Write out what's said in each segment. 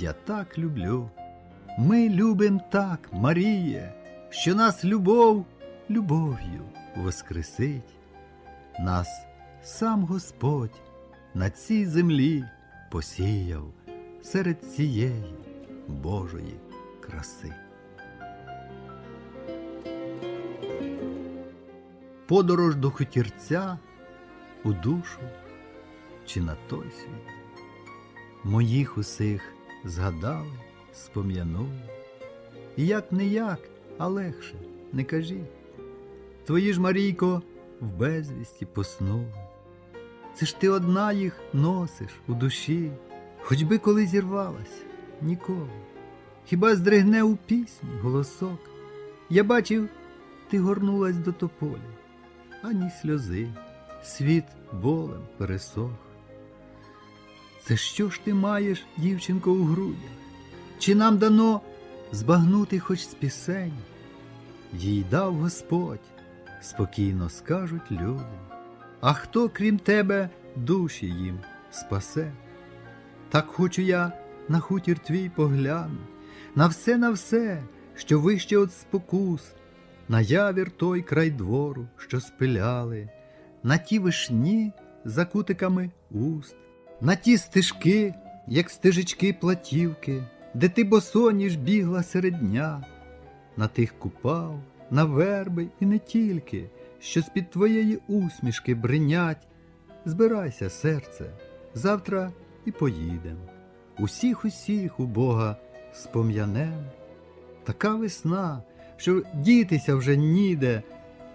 я так люблю. Ми любим так, Маріє, що нас любов любов'ю воскресить. Нас сам Господь на цій землі посіяв серед цієї Божої краси. Подорож до хутірця у душу чи на той світ. Моїх усіх згадали, спом'янули. І як не як, а легше не кажіть. Твої ж, Марійко, в безвісті поснули. Це ж ти одна їх носиш у душі, хоч би коли зірвалась, ніколи. Хіба здригне у пісні голосок? Я бачив, ти горнулась до тополі, ані сльози, світ болем пересох. Це що ж ти маєш, дівчинко, у грудях? Чи нам дано збагнути хоч з пісень? Їй дав Господь, спокійно скажуть люди. А хто, крім тебе, душі їм спасе? Так хочу я на хутір твій поглянуть, на все, на все, що вище от спокус, на явір той край двору, що спиляли, на ті вишні за кутиками уст, на ті стежки, як стежечки платівки, де ти босоніж бігла серед дня, на тих купав, на верби і не тільки, що з-під твоєї усмішки бринять. Збирайся, серце, завтра і поїдем. Усіх усіх у Бога спом'янем. Така весна, що дітися вже ніде.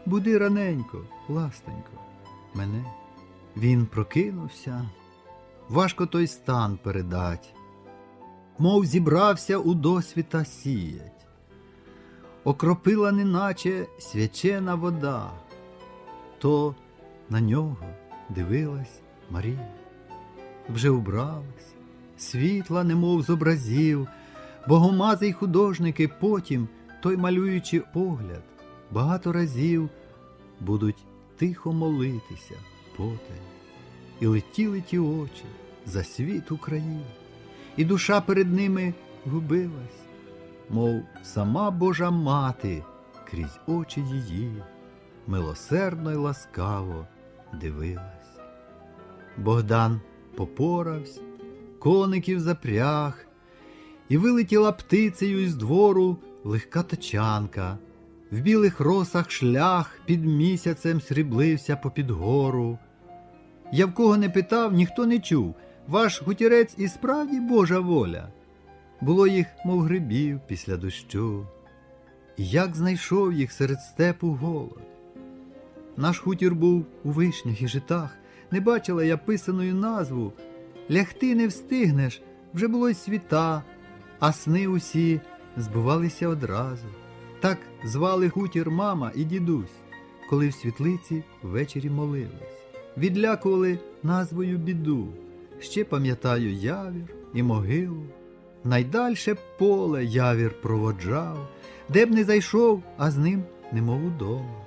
Буди раненько, ластенько, мене. Він прокинувся, важко той стан передать, мов зібрався у досвіта сіять, окропила неначе свячена вода, то на нього дивилась Марія, вже убралась, світла, немов з образів, богомазий художники потім, той малюючи погляд, багато разів будуть тихо молитися потем. І летіли ті очі за світ України, і душа перед ними губилась, мов сама Божа мати крізь очі її, милосердно й ласкаво дивилась. Богдан попоравсь, коників запряг, і вилетіла птицею із двору легка тачанка. В білих росах шлях під місяцем сріблився попід гору. Я в кого не питав, ніхто не чув. Ваш гутірець і справді Божа воля. Було їх, мов грибів після дощу. Як знайшов їх серед степу голод. Наш хутір був у вишнях і житах, не бачила я писаную назву. Лягти не встигнеш, вже було й світа, а сни усі збувалися одразу. Так звали хутір мама і дідусь, коли в світлиці ввечері молились, відлякували назвою біду. Ще пам'ятаю явір і могилу. Найдальше поле явір проводжав, де б не зайшов, а з ним немов удома.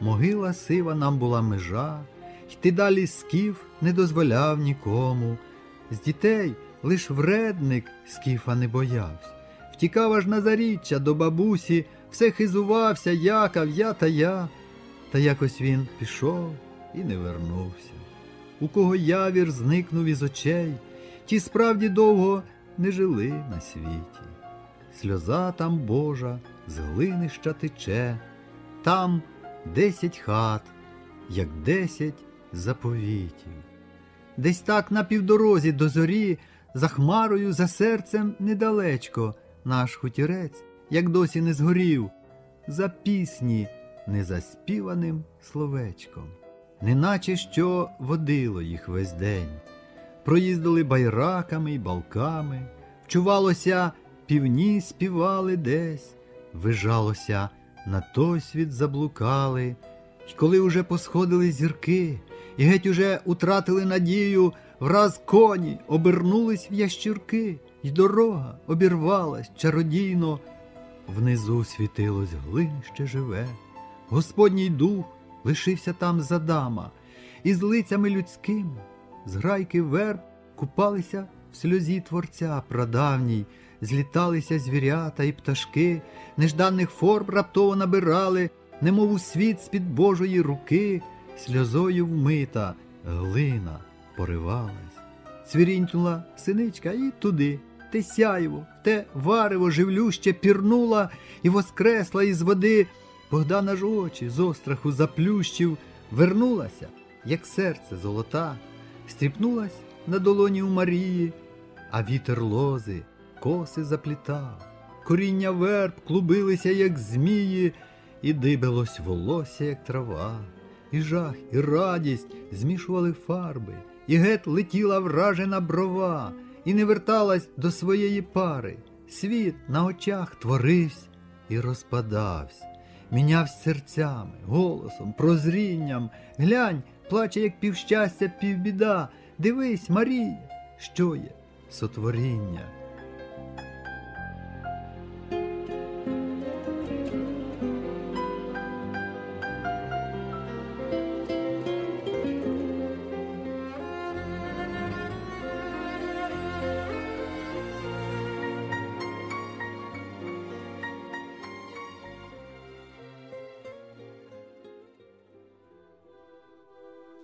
Могила сива нам була межа, йти далі скіф не дозволяв нікому. З дітей лиш вредник скіфа не боявся. Втікав аж на заріччя до бабусі, все хизувався, якав я та я. Та якось він пішов і не вернувся. У кого явір зникнув із очей, ті справді довго не жили на світі. Сльоза там Божа з глинища тече, там десять хат, як десять заповітів. Десь так на півдорозі до зорі, за хмарою, за серцем недалечко, наш хутірець, як досі не згорів, за пісні незаспіваним словечком, неначе що водило їх весь день. Проїздили байраками й балками, вчувалося, півні співали десь, вижалося, на той світ заблукали, й коли уже посходили зірки, і геть уже утратили надію, враз коні обернулись в ящірки, й дорога обірвалась чародійно, внизу світилось глинище живе, Господній дух лишився там задама, і з лицями людськими, з грайки верб купалися в сльозі творця прадавній, зліталися звірята і пташки, нежданих форм раптово набирали, немов у світ з-під Божої руки, сльозою вмита глина поривалась. Цвірінькнула синичка і туди, те сяйво, те варево живлюще пірнула і воскресла із води. Богдана ж очі з остраху заплющив, вернулася, як серце золота, стріпнулась на долоні у Марії, а вітер лози коси заплітав, коріння верб клубилися, як змії, і дибилось волосся, як трава, і жах, і радість змішували фарби, і гет летіла вражена брова, і не верталась до своєї пари. Світ на очах творився і розпадався, мінявся серцями, голосом, прозрінням. Глянь, плаче, як півщастя, півбіда. Дивись, Марія, що є сотворіння.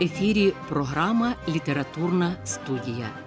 Ефірі програма Літературна студія.